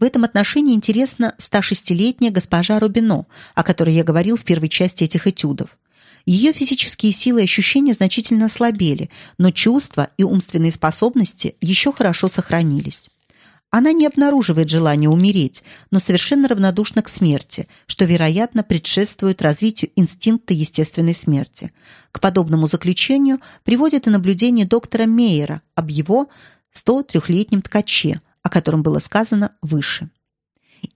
В этом отношении интересна 106-летняя госпожа Рубино, о которой я говорил в первой части этих этюдов. Ее физические силы и ощущения значительно ослабели, но чувства и умственные способности еще хорошо сохранились. Она не обнаруживает желания умереть, но совершенно равнодушна к смерти, что, вероятно, предшествует развитию инстинкта естественной смерти. К подобному заключению приводит и наблюдение доктора Мейера об его 103-летнем ткаче, о котором было сказано выше.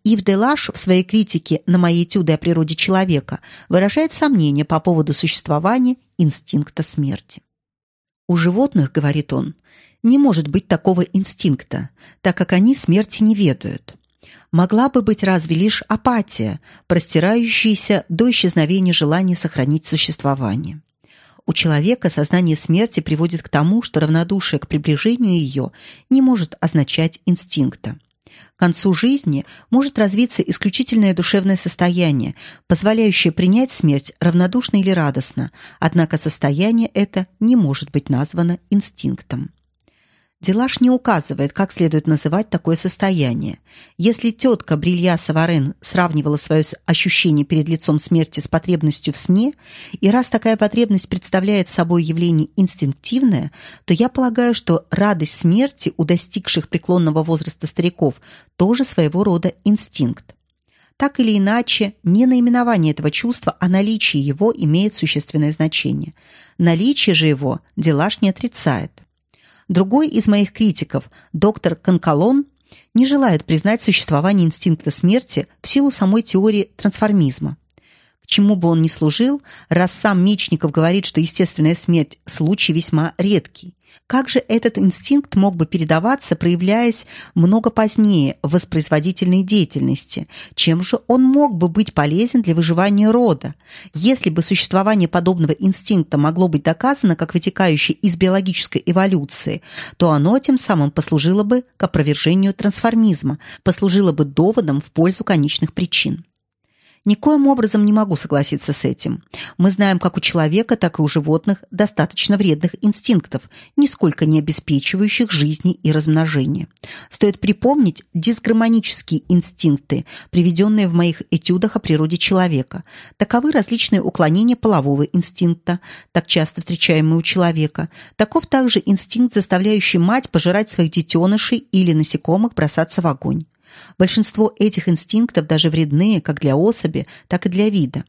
Ив Делаш в своей критике на мои этюды о природе человека выражает сомнения по поводу существования инстинкта смерти. У животных, говорит он, не может быть такого инстинкта, так как они смерти не ведают. Могла бы быть разве лишь апатия, простирающаяся до исчезновения желания сохранить существование. У человека сознание смерти приводит к тому, что равнодушие к приближению ее не может означать инстинкта. К концу жизни может развиться исключительное душевное состояние, позволяющее принять смерть равнодушно или радостно, однако состояние это не может быть названо инстинктом. Делаш не указывает, как следует называть такое состояние. Если тетка Брилья Саварен сравнивала свое ощущение перед лицом смерти с потребностью в сне, и раз такая потребность представляет собой явление инстинктивное, то я полагаю, что радость смерти у достигших преклонного возраста стариков тоже своего рода инстинкт. Так или иначе, не наименование этого чувства, а наличие его имеет существенное значение. Наличие же его Делаш не отрицает. Другой из моих критиков, доктор Конкалон, не желает признать существование инстинкта смерти в силу самой теории трансформизма. К чему бы он ни служил, раз сам Мечников говорит, что естественная смерть – случай весьма редкий. Как же этот инстинкт мог бы передаваться, проявляясь много позднее в воспроизводительной деятельности? Чем же он мог бы быть полезен для выживания рода? Если бы существование подобного инстинкта могло быть доказано как вытекающее из биологической эволюции, то оно тем самым послужило бы к опровержению трансформизма, послужило бы доводом в пользу конечных причин. Никоим образом не могу согласиться с этим. Мы знаем как у человека, так и у животных достаточно вредных инстинктов, нисколько не обеспечивающих жизни и размножения. Стоит припомнить дисгармонические инстинкты, приведенные в моих этюдах о природе человека. Таковы различные уклонения полового инстинкта, так часто встречаемые у человека. Таков также инстинкт, заставляющий мать пожирать своих детенышей или насекомых бросаться в огонь. Большинство этих инстинктов даже вредны как для особи, так и для вида.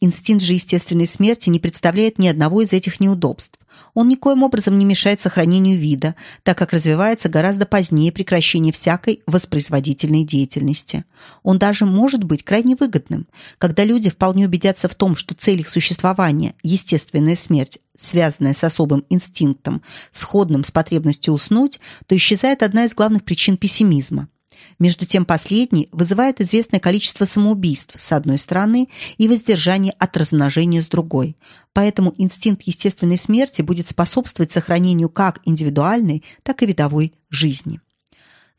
Инстинкт же естественной смерти не представляет ни одного из этих неудобств. Он никоим образом не мешает сохранению вида, так как развивается гораздо позднее прекращения всякой воспроизводительной деятельности. Он даже может быть крайне выгодным. Когда люди вполне убедятся в том, что цель их существования – естественная смерть, связанная с особым инстинктом, сходным с потребностью уснуть, то исчезает одна из главных причин пессимизма – между тем последний вызывает известное количество самоубийств с одной стороны и воздержание от размножения с другой. Поэтому инстинкт естественной смерти будет способствовать сохранению как индивидуальной, так и видовой жизни.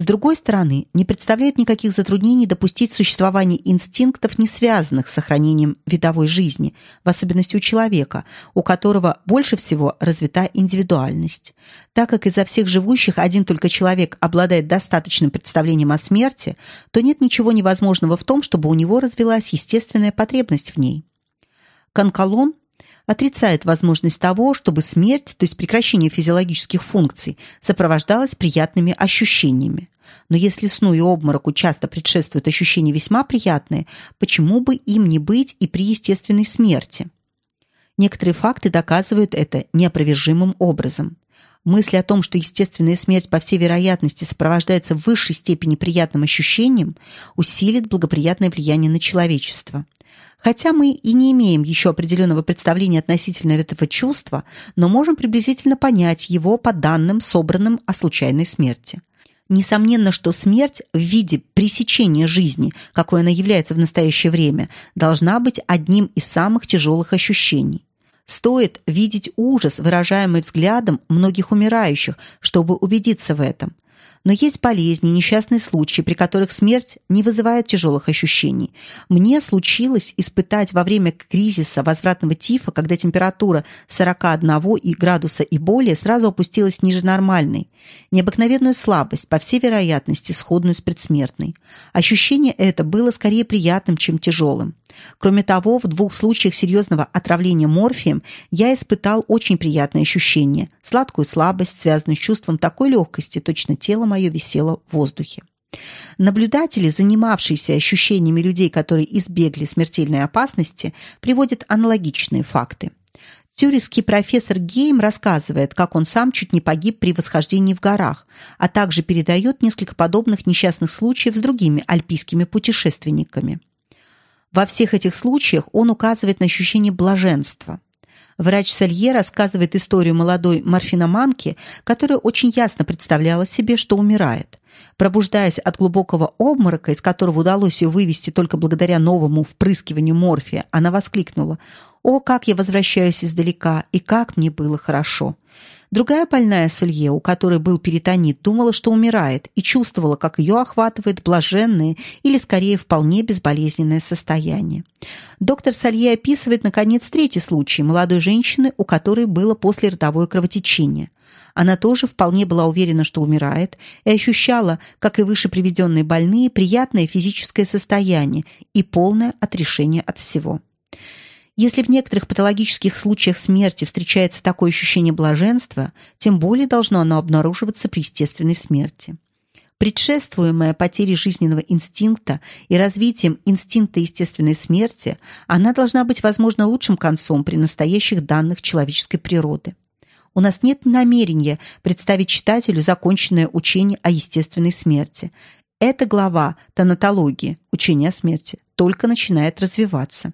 С другой стороны, не представляет никаких затруднений допустить существование инстинктов, не связанных с сохранением видовой жизни, в особенности у человека, у которого больше всего развита индивидуальность. Так как изо всех живущих один только человек обладает достаточным представлением о смерти, то нет ничего невозможного в том, чтобы у него развилась естественная потребность в ней. Канкалон отрицает возможность того, чтобы смерть, то есть прекращение физиологических функций, сопровождалась приятными ощущениями. Но если сну и обмороку часто предшествуют ощущения весьма приятные, почему бы им не быть и при естественной смерти? Некоторые факты доказывают это неопровержимым образом. Мысль о том, что естественная смерть по всей вероятности сопровождается в высшей степени приятным ощущением, усилит благоприятное влияние на человечество. Хотя мы и не имеем еще определенного представления относительно этого чувства, но можем приблизительно понять его по данным, собранным о случайной смерти. Несомненно, что смерть в виде пресечения жизни, какой она является в настоящее время, должна быть одним из самых тяжелых ощущений. Стоит видеть ужас, выражаемый взглядом многих умирающих, чтобы убедиться в этом. Но есть болезни, несчастные случаи, при которых смерть не вызывает тяжелых ощущений. Мне случилось испытать во время кризиса возвратного тифа, когда температура 41 и градуса и более сразу опустилась ниже нормальной, необыкновенную слабость, по всей вероятности, сходную с предсмертной. Ощущение это было скорее приятным, чем тяжелым. Кроме того, в двух случаях серьезного отравления морфием я испытал очень приятное ощущение – сладкую слабость, связанную с чувством такой легкости, точно тело мое висело в воздухе. Наблюдатели, занимавшиеся ощущениями людей, которые избегли смертельной опасности, приводят аналогичные факты. Тюрихский профессор Гейм рассказывает, как он сам чуть не погиб при восхождении в горах, а также передает несколько подобных несчастных случаев с другими альпийскими путешественниками. Во всех этих случаях он указывает на ощущение блаженства. Врач Салье рассказывает историю молодой морфиноманки, которая очень ясно представляла себе, что умирает. Пробуждаясь от глубокого обморока, из которого удалось ее вывести только благодаря новому впрыскиванию морфия, она воскликнула «О, как я возвращаюсь издалека, и как мне было хорошо!» Другая больная Сулье, у которой был перитонит, думала, что умирает, и чувствовала, как ее охватывает блаженное или, скорее, вполне безболезненное состояние. Доктор Салье описывает, наконец, третий случай молодой женщины, у которой было послеродовое кровотечение. Она тоже вполне была уверена, что умирает, и ощущала, как и выше приведенные больные, приятное физическое состояние и полное отрешение от всего. Если в некоторых патологических случаях смерти встречается такое ощущение блаженства, тем более должно оно обнаруживаться при естественной смерти. Предшествуемая потерей жизненного инстинкта и развитием инстинкта естественной смерти, она должна быть, возможно, лучшим концом при настоящих данных человеческой природы. У нас нет намерения представить читателю законченное учение о естественной смерти. Эта глава тонатологии, учения о смерти, только начинает развиваться.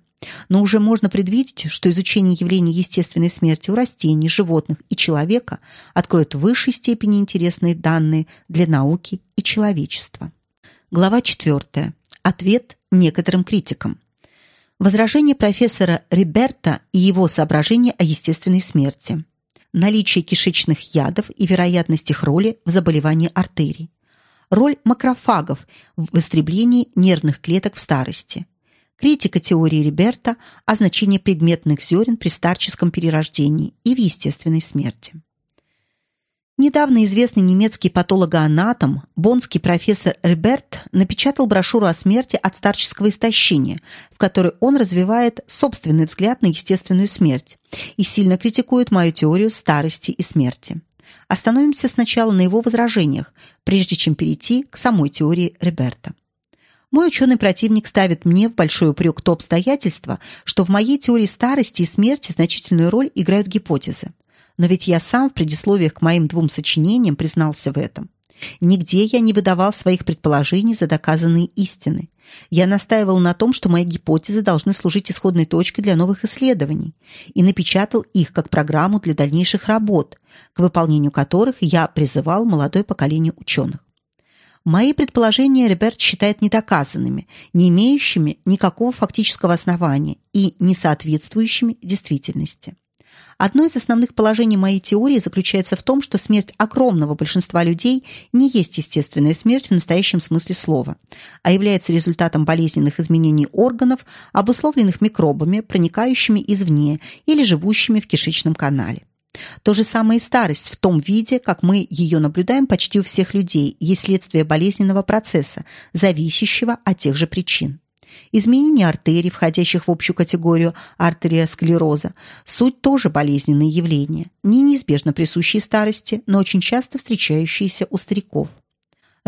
Но уже можно предвидеть, что изучение явлений естественной смерти у растений, животных и человека откроет в высшей степени интересные данные для науки и человечества. Глава 4. Ответ некоторым критикам. Возражение профессора Риберта и его соображения о естественной смерти. Наличие кишечных ядов и вероятность их роли в заболевании артерий. Роль макрофагов в истреблении нервных клеток в старости критика теории Риберта о значении пигментных зерен при старческом перерождении и в естественной смерти. Недавно известный немецкий патологоанатом, бонский профессор Риберт напечатал брошюру о смерти от старческого истощения, в которой он развивает собственный взгляд на естественную смерть и сильно критикует мою теорию старости и смерти. Остановимся сначала на его возражениях, прежде чем перейти к самой теории Риберта. Мой ученый противник ставит мне в большой упрек то обстоятельство, что в моей теории старости и смерти значительную роль играют гипотезы. Но ведь я сам в предисловиях к моим двум сочинениям признался в этом. Нигде я не выдавал своих предположений за доказанные истины. Я настаивал на том, что мои гипотезы должны служить исходной точкой для новых исследований, и напечатал их как программу для дальнейших работ, к выполнению которых я призывал молодое поколение ученых. Мои предположения Роберт считает недоказанными, не имеющими никакого фактического основания и не соответствующими действительности. Одно из основных положений моей теории заключается в том, что смерть огромного большинства людей не есть естественная смерть в настоящем смысле слова, а является результатом болезненных изменений органов, обусловленных микробами, проникающими извне или живущими в кишечном канале. То же самое и старость в том виде, как мы ее наблюдаем почти у всех людей, есть следствие болезненного процесса, зависящего от тех же причин. Изменение артерий, входящих в общую категорию артериосклероза, суть тоже болезненные явления, не неизбежно присущие старости, но очень часто встречающиеся у стариков.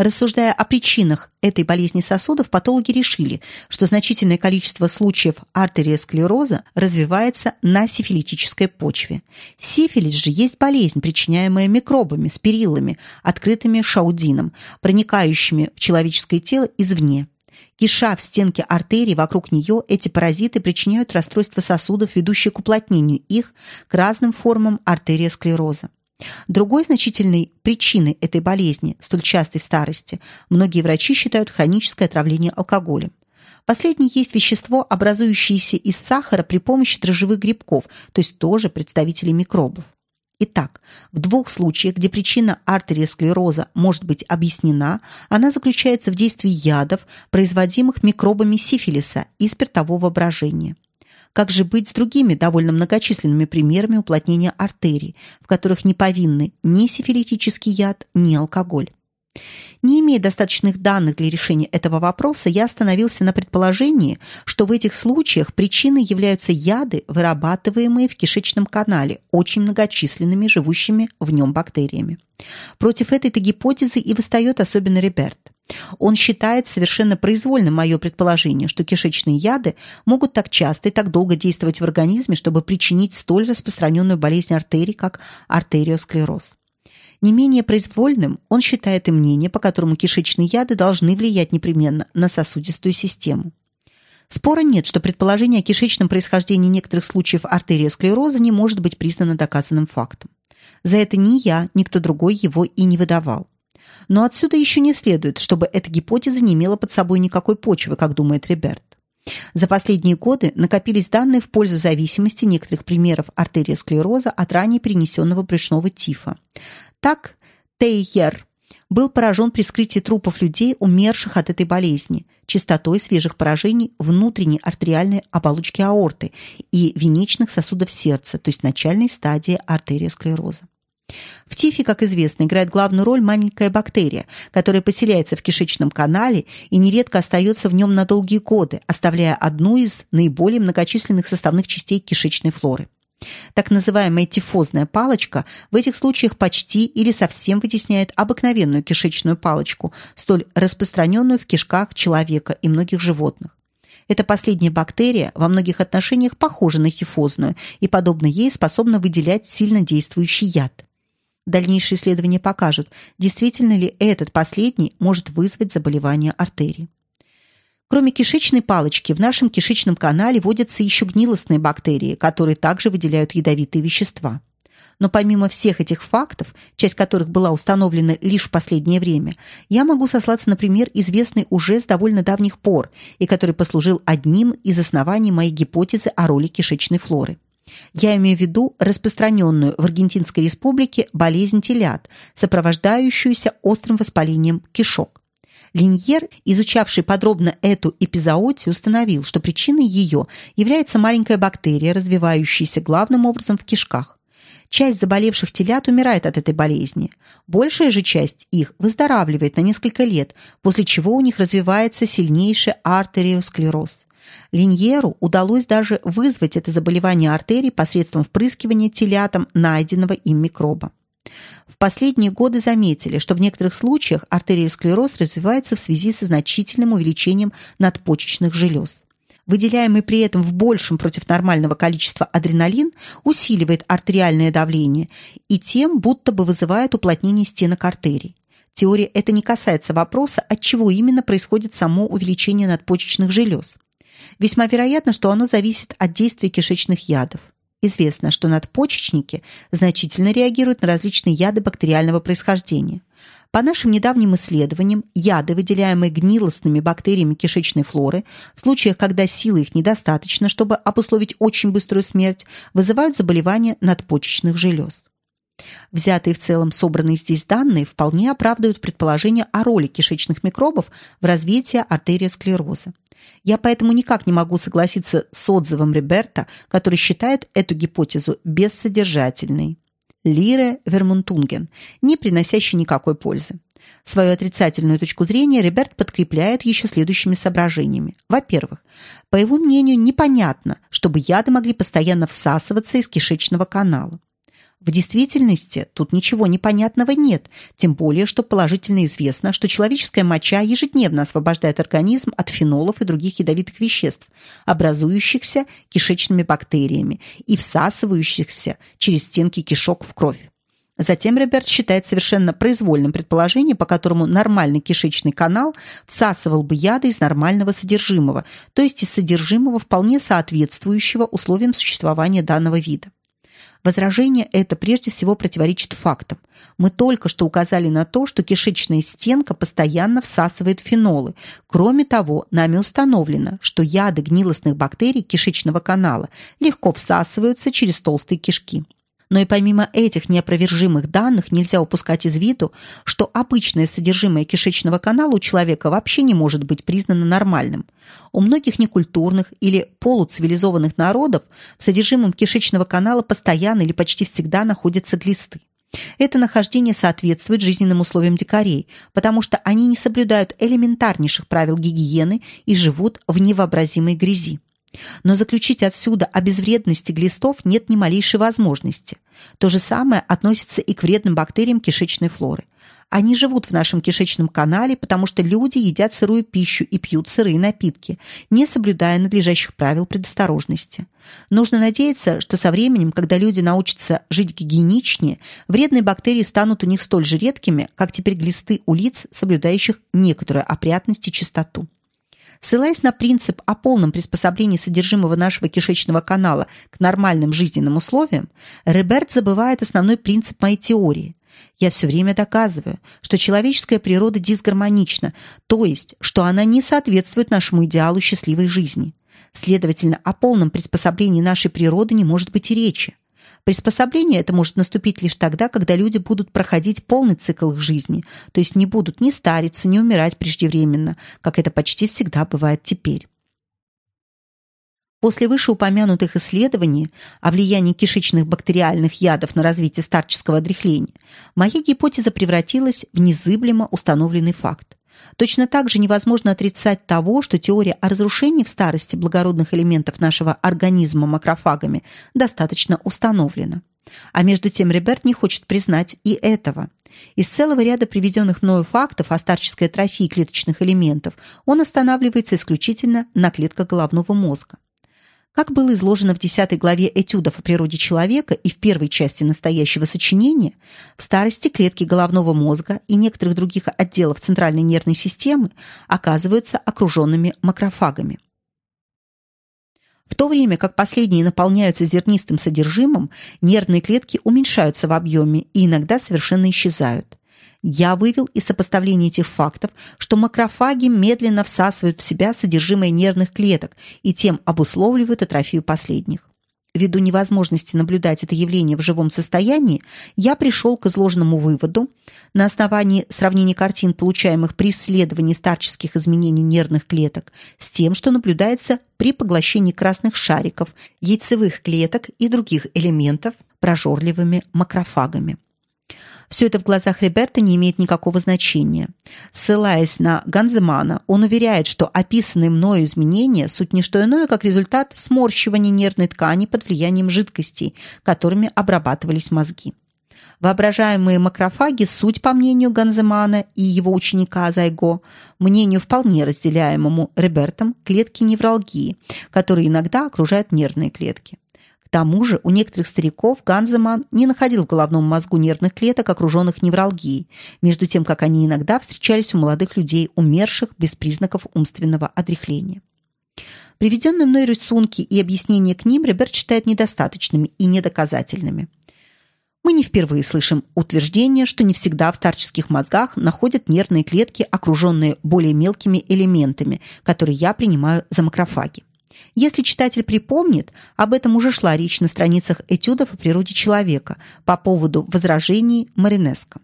Рассуждая о причинах этой болезни сосудов, патологи решили, что значительное количество случаев артериосклероза развивается на сифилитической почве. Сифилис же есть болезнь, причиняемая микробами, спириллами, открытыми шаудином, проникающими в человеческое тело извне. Киша в стенке артерий вокруг нее, эти паразиты причиняют расстройство сосудов, ведущие к уплотнению их к разным формам артериосклероза. Другой значительной причиной этой болезни, столь частой в старости, многие врачи считают хроническое отравление алкоголем. Последнее есть вещество, образующееся из сахара при помощи дрожжевых грибков, то есть тоже представители микробов. Итак, в двух случаях, где причина артериосклероза может быть объяснена, она заключается в действии ядов, производимых микробами сифилиса и спиртового брожения. Как же быть с другими довольно многочисленными примерами уплотнения артерий, в которых не повинны ни сифилитический яд, ни алкоголь? Не имея достаточных данных для решения этого вопроса, я остановился на предположении, что в этих случаях причиной являются яды, вырабатываемые в кишечном канале очень многочисленными живущими в нем бактериями. Против этой-то гипотезы и восстает особенно Реберт. Он считает совершенно произвольным мое предположение, что кишечные яды могут так часто и так долго действовать в организме, чтобы причинить столь распространенную болезнь артерий, как артериосклероз. Не менее произвольным он считает и мнение, по которому кишечные яды должны влиять непременно на сосудистую систему. Спора нет, что предположение о кишечном происхождении некоторых случаев артериосклероза не может быть признано доказанным фактом. За это ни я, ни кто другой его и не выдавал. Но отсюда еще не следует, чтобы эта гипотеза не имела под собой никакой почвы, как думает Реберт. За последние годы накопились данные в пользу зависимости некоторых примеров артериосклероза от ранее перенесенного брюшного тифа. Так, Тейер был поражен при вскрытии трупов людей, умерших от этой болезни, частотой свежих поражений внутренней артериальной оболочки аорты и венечных сосудов сердца, то есть начальной стадии артериосклероза. В тифе, как известно, играет главную роль маленькая бактерия, которая поселяется в кишечном канале и нередко остается в нем на долгие годы, оставляя одну из наиболее многочисленных составных частей кишечной флоры. Так называемая тифозная палочка в этих случаях почти или совсем вытесняет обыкновенную кишечную палочку, столь распространенную в кишках человека и многих животных. Эта последняя бактерия во многих отношениях похожа на тифозную и, подобно ей, способна выделять сильно действующий яд. Дальнейшие исследования покажут, действительно ли этот последний может вызвать заболевание артерий. Кроме кишечной палочки, в нашем кишечном канале водятся еще гнилостные бактерии, которые также выделяют ядовитые вещества. Но помимо всех этих фактов, часть которых была установлена лишь в последнее время, я могу сослаться на пример, известный уже с довольно давних пор и который послужил одним из оснований моей гипотезы о роли кишечной флоры. Я имею в виду распространенную в Аргентинской республике болезнь телят, сопровождающуюся острым воспалением кишок. Линьер, изучавший подробно эту эпизоотию, установил, что причиной ее является маленькая бактерия, развивающаяся главным образом в кишках. Часть заболевших телят умирает от этой болезни. Большая же часть их выздоравливает на несколько лет, после чего у них развивается сильнейший артериосклероз. Линьеру удалось даже вызвать это заболевание артерий посредством впрыскивания телятам найденного им микроба. В последние годы заметили, что в некоторых случаях артериосклероз развивается в связи со значительным увеличением надпочечных желез. Выделяемый при этом в большем против нормального количества адреналин усиливает артериальное давление и тем будто бы вызывает уплотнение стенок артерий. Теория это не касается вопроса, от чего именно происходит само увеличение надпочечных желез. Весьма вероятно, что оно зависит от действия кишечных ядов. Известно, что надпочечники значительно реагируют на различные яды бактериального происхождения. По нашим недавним исследованиям, яды, выделяемые гнилостными бактериями кишечной флоры, в случаях, когда силы их недостаточно, чтобы обусловить очень быструю смерть, вызывают заболевания надпочечных желез. Взятые в целом собранные здесь данные вполне оправдывают предположение о роли кишечных микробов в развитии артериосклероза. Я поэтому никак не могу согласиться с отзывом Риберта, который считает эту гипотезу бессодержательной. Лире Вермунтунген, не приносящей никакой пользы. Свою отрицательную точку зрения Риберт подкрепляет еще следующими соображениями. Во-первых, по его мнению, непонятно, чтобы яды могли постоянно всасываться из кишечного канала. В действительности тут ничего непонятного нет, тем более, что положительно известно, что человеческая моча ежедневно освобождает организм от фенолов и других ядовитых веществ, образующихся кишечными бактериями и всасывающихся через стенки кишок в кровь. Затем Роберт считает совершенно произвольным предположение, по которому нормальный кишечный канал всасывал бы яды из нормального содержимого, то есть из содержимого, вполне соответствующего условиям существования данного вида. Возражение это прежде всего противоречит фактам. Мы только что указали на то, что кишечная стенка постоянно всасывает фенолы. Кроме того, нами установлено, что яды гнилостных бактерий кишечного канала легко всасываются через толстые кишки. Но и помимо этих неопровержимых данных нельзя упускать из виду, что обычное содержимое кишечного канала у человека вообще не может быть признано нормальным. У многих некультурных или полуцивилизованных народов в содержимом кишечного канала постоянно или почти всегда находятся глисты. Это нахождение соответствует жизненным условиям дикарей, потому что они не соблюдают элементарнейших правил гигиены и живут в невообразимой грязи. Но заключить отсюда о безвредности глистов нет ни малейшей возможности. То же самое относится и к вредным бактериям кишечной флоры. Они живут в нашем кишечном канале, потому что люди едят сырую пищу и пьют сырые напитки, не соблюдая надлежащих правил предосторожности. Нужно надеяться, что со временем, когда люди научатся жить гигиеничнее, вредные бактерии станут у них столь же редкими, как теперь глисты у лиц, соблюдающих некоторую опрятность и чистоту. Ссылаясь на принцип о полном приспособлении содержимого нашего кишечного канала к нормальным жизненным условиям, Реберт забывает основной принцип моей теории. Я все время доказываю, что человеческая природа дисгармонична, то есть, что она не соответствует нашему идеалу счастливой жизни. Следовательно, о полном приспособлении нашей природы не может быть и речи. Приспособление это может наступить лишь тогда, когда люди будут проходить полный цикл их жизни, то есть не будут ни стариться, ни умирать преждевременно, как это почти всегда бывает теперь. После вышеупомянутых исследований о влиянии кишечных бактериальных ядов на развитие старческого отряхления, моя гипотеза превратилась в незыблемо установленный факт. Точно так же невозможно отрицать того, что теория о разрушении в старости благородных элементов нашего организма макрофагами достаточно установлена. А между тем Реберт не хочет признать и этого. Из целого ряда приведенных мною фактов о старческой атрофии клеточных элементов он останавливается исключительно на клетках головного мозга. Как было изложено в 10 главе «Этюдов о природе человека» и в первой части настоящего сочинения, в старости клетки головного мозга и некоторых других отделов центральной нервной системы оказываются окруженными макрофагами. В то время как последние наполняются зернистым содержимым, нервные клетки уменьшаются в объеме и иногда совершенно исчезают. Я вывел из сопоставления этих фактов, что макрофаги медленно всасывают в себя содержимое нервных клеток и тем обусловливают атрофию последних. Ввиду невозможности наблюдать это явление в живом состоянии, я пришел к изложенному выводу на основании сравнения картин, получаемых при исследовании старческих изменений нервных клеток, с тем, что наблюдается при поглощении красных шариков, яйцевых клеток и других элементов прожорливыми макрофагами. Все это в глазах Реберта не имеет никакого значения. Ссылаясь на Ганземана, он уверяет, что описанные мною изменения – суть не что иное, как результат сморщивания нервной ткани под влиянием жидкостей, которыми обрабатывались мозги. Воображаемые макрофаги – суть, по мнению Ганземана и его ученика Зайго, мнению вполне разделяемому Ребертом, клетки невралгии, которые иногда окружают нервные клетки. Тому же у некоторых стариков Ганземан не находил в головном мозгу нервных клеток, окруженных невралгией, между тем, как они иногда встречались у молодых людей, умерших без признаков умственного отряхления. Приведенные мной рисунки и объяснения к ним Реберт считает недостаточными и недоказательными. Мы не впервые слышим утверждение, что не всегда в старческих мозгах находят нервные клетки, окруженные более мелкими элементами, которые я принимаю за макрофаги. Если читатель припомнит, об этом уже шла речь на страницах этюдов о природе человека по поводу возражений Маринеско.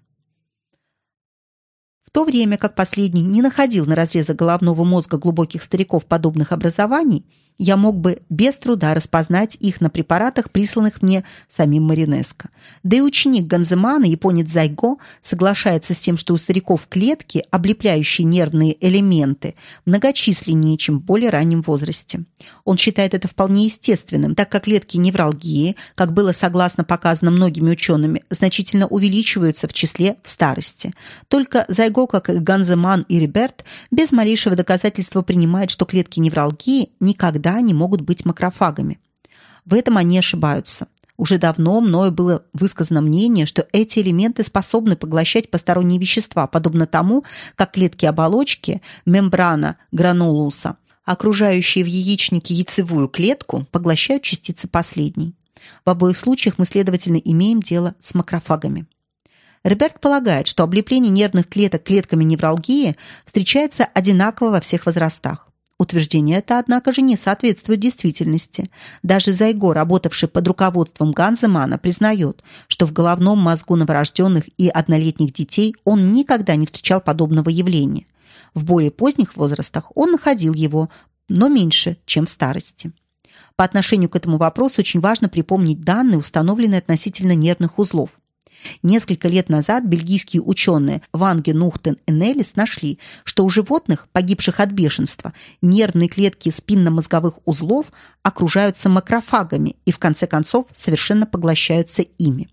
В то время как последний не находил на разрезе головного мозга глубоких стариков подобных образований, я мог бы без труда распознать их на препаратах, присланных мне самим Маринеско. Да и ученик Ганземана, японец Зайго, соглашается с тем, что у стариков клетки, облепляющие нервные элементы, многочисленнее, чем в более раннем возрасте. Он считает это вполне естественным, так как клетки невралгии, как было согласно показано многими учеными, значительно увеличиваются в числе в старости. Только Зайго, как и Ганземан и Риберт, без малейшего доказательства принимает, что клетки невралгии никогда никогда не могут быть макрофагами. В этом они ошибаются. Уже давно мною было высказано мнение, что эти элементы способны поглощать посторонние вещества, подобно тому, как клетки оболочки, мембрана гранулуса, окружающие в яичнике яйцевую клетку, поглощают частицы последней. В обоих случаях мы, следовательно, имеем дело с макрофагами. Роберт полагает, что облепление нервных клеток клетками невралгии встречается одинаково во всех возрастах. Утверждение это, однако же, не соответствует действительности. Даже Зайго, работавший под руководством Ганземана, признает, что в головном мозгу новорожденных и однолетних детей он никогда не встречал подобного явления. В более поздних возрастах он находил его, но меньше, чем в старости. По отношению к этому вопросу очень важно припомнить данные, установленные относительно нервных узлов – Несколько лет назад бельгийские ученые Ванге, Нухтен и Неллис нашли, что у животных, погибших от бешенства, нервные клетки спинномозговых узлов окружаются макрофагами и в конце концов совершенно поглощаются ими.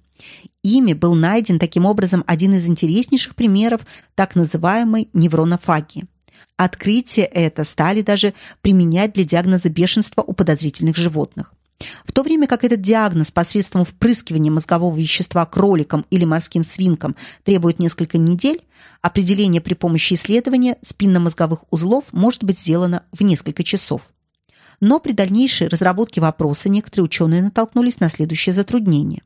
Ими был найден таким образом один из интереснейших примеров так называемой невронофагии. Открытие это стали даже применять для диагноза бешенства у подозрительных животных. В то время как этот диагноз посредством впрыскивания мозгового вещества кроликам или морским свинкам требует несколько недель, определение при помощи исследования спинномозговых узлов может быть сделано в несколько часов. Но при дальнейшей разработке вопроса некоторые ученые натолкнулись на следующее затруднение.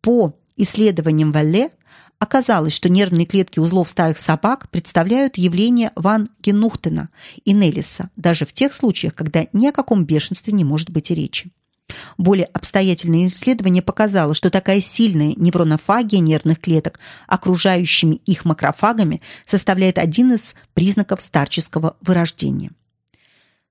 По исследованиям Валле оказалось, что нервные клетки узлов старых собак представляют явление Ван Генухтена и Неллиса, даже в тех случаях, когда ни о каком бешенстве не может быть и речи. Более обстоятельное исследование показало, что такая сильная невронофагия нервных клеток окружающими их макрофагами составляет один из признаков старческого вырождения.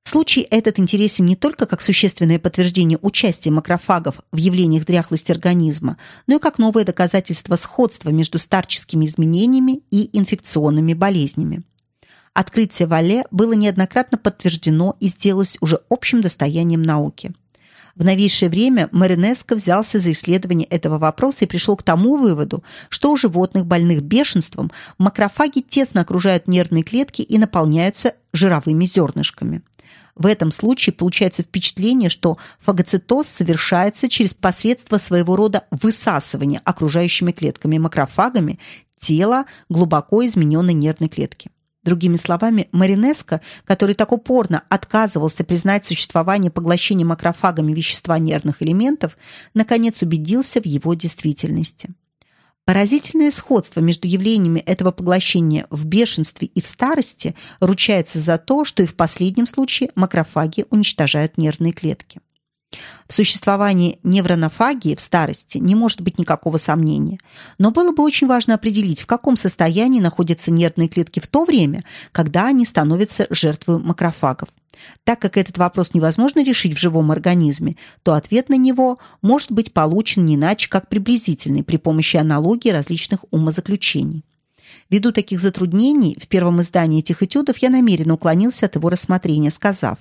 Случай этот интересен не только как существенное подтверждение участия макрофагов в явлениях дряхлости организма, но и как новое доказательство сходства между старческими изменениями и инфекционными болезнями. Открытие Вале было неоднократно подтверждено и сделалось уже общим достоянием науки. В новейшее время Маринеско взялся за исследование этого вопроса и пришел к тому выводу, что у животных, больных бешенством, макрофаги тесно окружают нервные клетки и наполняются жировыми зернышками. В этом случае получается впечатление, что фагоцитоз совершается через посредство своего рода высасывания окружающими клетками макрофагами тела глубоко измененной нервной клетки. Другими словами, Маринеско, который так упорно отказывался признать существование поглощения макрофагами вещества нервных элементов, наконец убедился в его действительности. Поразительное сходство между явлениями этого поглощения в бешенстве и в старости ручается за то, что и в последнем случае макрофаги уничтожают нервные клетки. В существовании невронофагии в старости не может быть никакого сомнения. Но было бы очень важно определить, в каком состоянии находятся нервные клетки в то время, когда они становятся жертвой макрофагов. Так как этот вопрос невозможно решить в живом организме, то ответ на него может быть получен не иначе, как приблизительный при помощи аналогии различных умозаключений. Ввиду таких затруднений в первом издании этих этюдов я намеренно уклонился от его рассмотрения, сказав,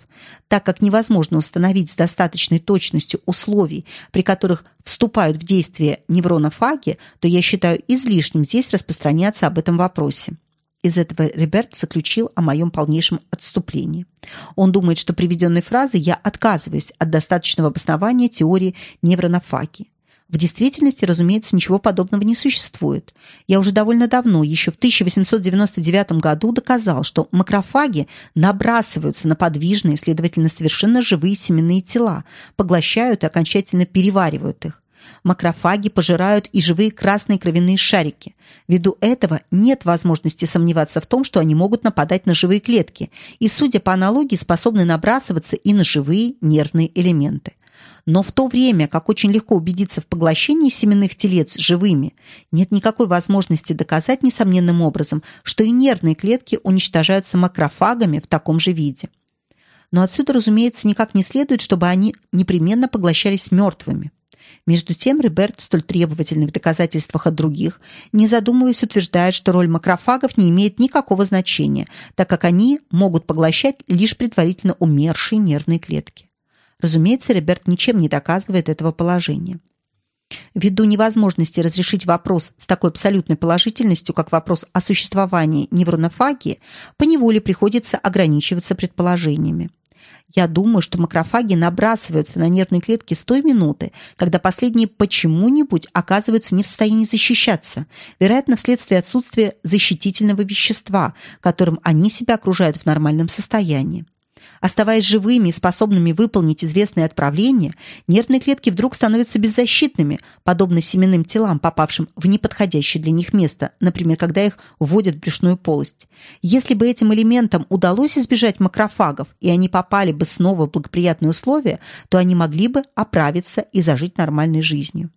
так как невозможно установить с достаточной точностью условий, при которых вступают в действие невронофаги, то я считаю излишним здесь распространяться об этом вопросе. Из этого Реберт заключил о моем полнейшем отступлении. Он думает, что приведенной фразой я отказываюсь от достаточного обоснования теории невронофагии. В действительности, разумеется, ничего подобного не существует. Я уже довольно давно, еще в 1899 году, доказал, что макрофаги набрасываются на подвижные, следовательно, совершенно живые семенные тела, поглощают и окончательно переваривают их. Макрофаги пожирают и живые красные кровяные шарики. Ввиду этого нет возможности сомневаться в том, что они могут нападать на живые клетки и, судя по аналогии, способны набрасываться и на живые нервные элементы. Но в то время, как очень легко убедиться в поглощении семенных телец живыми, нет никакой возможности доказать несомненным образом, что и нервные клетки уничтожаются макрофагами в таком же виде. Но отсюда, разумеется, никак не следует, чтобы они непременно поглощались мертвыми. Между тем Риберт, столь требовательный в доказательствах от других, не задумываясь, утверждает, что роль макрофагов не имеет никакого значения, так как они могут поглощать лишь предварительно умершие нервные клетки. Разумеется, Роберт ничем не доказывает этого положения. Ввиду невозможности разрешить вопрос с такой абсолютной положительностью, как вопрос о существовании невронофагии, поневоле приходится ограничиваться предположениями. Я думаю, что макрофаги набрасываются на нервные клетки с той минуты, когда последние почему-нибудь оказываются не в состоянии защищаться, вероятно, вследствие отсутствия защитительного вещества, которым они себя окружают в нормальном состоянии. Оставаясь живыми и способными выполнить известные отправления, нервные клетки вдруг становятся беззащитными, подобно семенным телам, попавшим в неподходящее для них место, например, когда их вводят в брюшную полость. Если бы этим элементам удалось избежать макрофагов, и они попали бы снова в благоприятные условия, то они могли бы оправиться и зажить нормальной жизнью.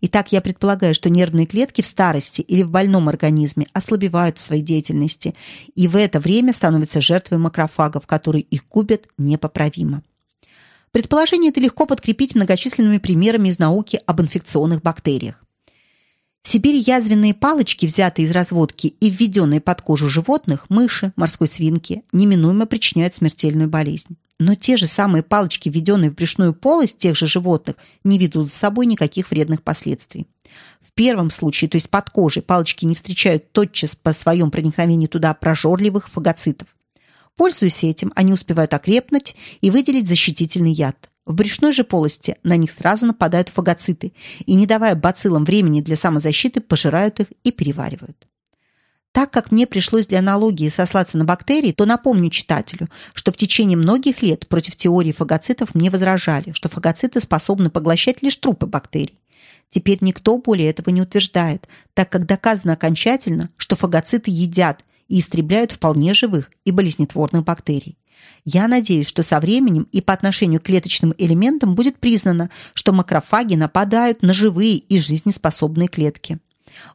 Итак, я предполагаю, что нервные клетки в старости или в больном организме ослабевают в своей деятельности и в это время становятся жертвой макрофагов, которые их губят непоправимо. Предположение это легко подкрепить многочисленными примерами из науки об инфекционных бактериях. В язвенные палочки, взятые из разводки и введенные под кожу животных, мыши, морской свинки, неминуемо причиняют смертельную болезнь. Но те же самые палочки, введенные в брюшную полость тех же животных, не ведут за собой никаких вредных последствий. В первом случае, то есть под кожей, палочки не встречают тотчас по своем проникновению туда прожорливых фагоцитов. Пользуясь этим, они успевают окрепнуть и выделить защитительный яд. В брюшной же полости на них сразу нападают фагоциты и, не давая бациллам времени для самозащиты, пожирают их и переваривают. Так как мне пришлось для аналогии сослаться на бактерии, то напомню читателю, что в течение многих лет против теории фагоцитов мне возражали, что фагоциты способны поглощать лишь трупы бактерий. Теперь никто более этого не утверждает, так как доказано окончательно, что фагоциты едят и истребляют вполне живых и болезнетворных бактерий. Я надеюсь, что со временем и по отношению к клеточным элементам будет признано, что макрофаги нападают на живые и жизнеспособные клетки.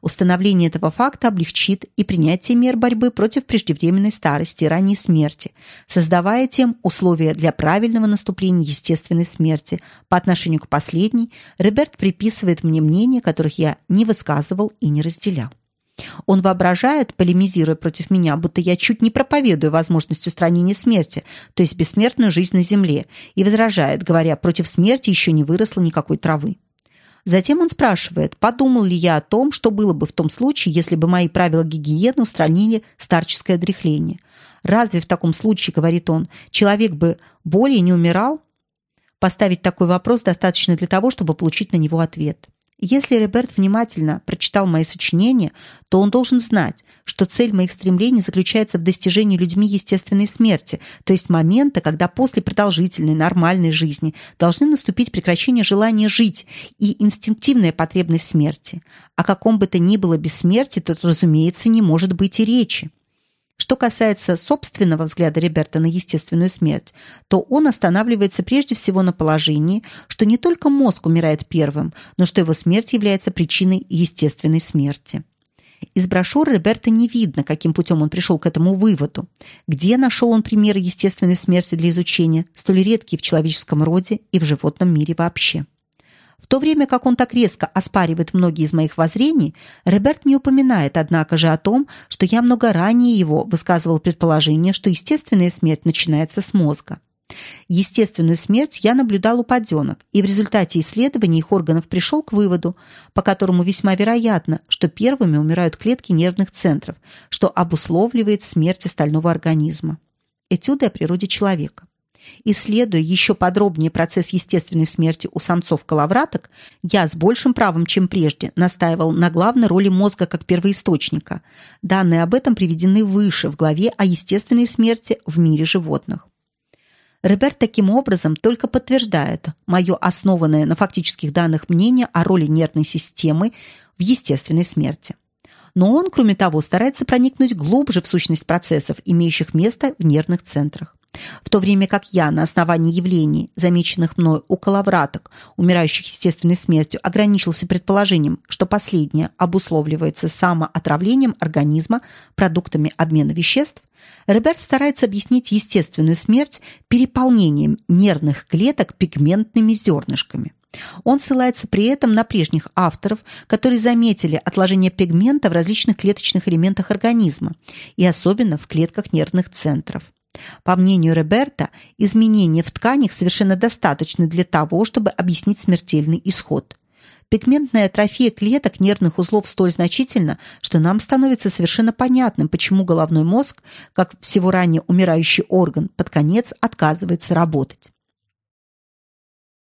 Установление этого факта облегчит и принятие мер борьбы против преждевременной старости и ранней смерти, создавая тем условия для правильного наступления естественной смерти. По отношению к последней, Роберт приписывает мне мнения, которых я не высказывал и не разделял. Он воображает, полемизируя против меня, будто я чуть не проповедую возможность устранения смерти, то есть бессмертную жизнь на земле, и возражает, говоря, против смерти еще не выросло никакой травы. Затем он спрашивает, подумал ли я о том, что было бы в том случае, если бы мои правила гигиены устранили старческое дряхление. Разве в таком случае, говорит он, человек бы более не умирал? Поставить такой вопрос достаточно для того, чтобы получить на него ответ. Если Роберт внимательно прочитал мои сочинения, то он должен знать, что цель моих стремлений заключается в достижении людьми естественной смерти, то есть момента, когда после продолжительной нормальной жизни должны наступить прекращение желания жить и инстинктивная потребность смерти. О каком бы то ни было бессмертии, то, разумеется, не может быть и речи. Что касается собственного взгляда Роберта на естественную смерть, то он останавливается прежде всего на положении, что не только мозг умирает первым, но что его смерть является причиной естественной смерти. Из брошюры Роберта не видно, каким путем он пришел к этому выводу. Где нашел он примеры естественной смерти для изучения, столь редкие в человеческом роде и в животном мире вообще. В то время как он так резко оспаривает многие из моих воззрений, Роберт не упоминает, однако же, о том, что я много ранее его высказывал предположение, что естественная смерть начинается с мозга. Естественную смерть я наблюдал у поденок, и в результате исследований их органов пришел к выводу, по которому весьма вероятно, что первыми умирают клетки нервных центров, что обусловливает смерть остального организма. Этюды о природе человека. Исследуя еще подробнее процесс естественной смерти у самцов-коловраток, я с большим правом, чем прежде, настаивал на главной роли мозга как первоисточника. Данные об этом приведены выше в главе о естественной смерти в мире животных. Роберт таким образом только подтверждает мое основанное на фактических данных мнение о роли нервной системы в естественной смерти. Но он, кроме того, старается проникнуть глубже в сущность процессов, имеющих место в нервных центрах. В то время как я на основании явлений, замеченных мной у коловраток, умирающих естественной смертью, ограничился предположением, что последнее обусловливается самоотравлением организма продуктами обмена веществ, Роберт старается объяснить естественную смерть переполнением нервных клеток пигментными зернышками. Он ссылается при этом на прежних авторов, которые заметили отложение пигмента в различных клеточных элементах организма и особенно в клетках нервных центров. По мнению Роберта, изменения в тканях совершенно достаточны для того, чтобы объяснить смертельный исход. Пигментная атрофия клеток нервных узлов столь значительна, что нам становится совершенно понятным, почему головной мозг, как всего ранее умирающий орган, под конец отказывается работать.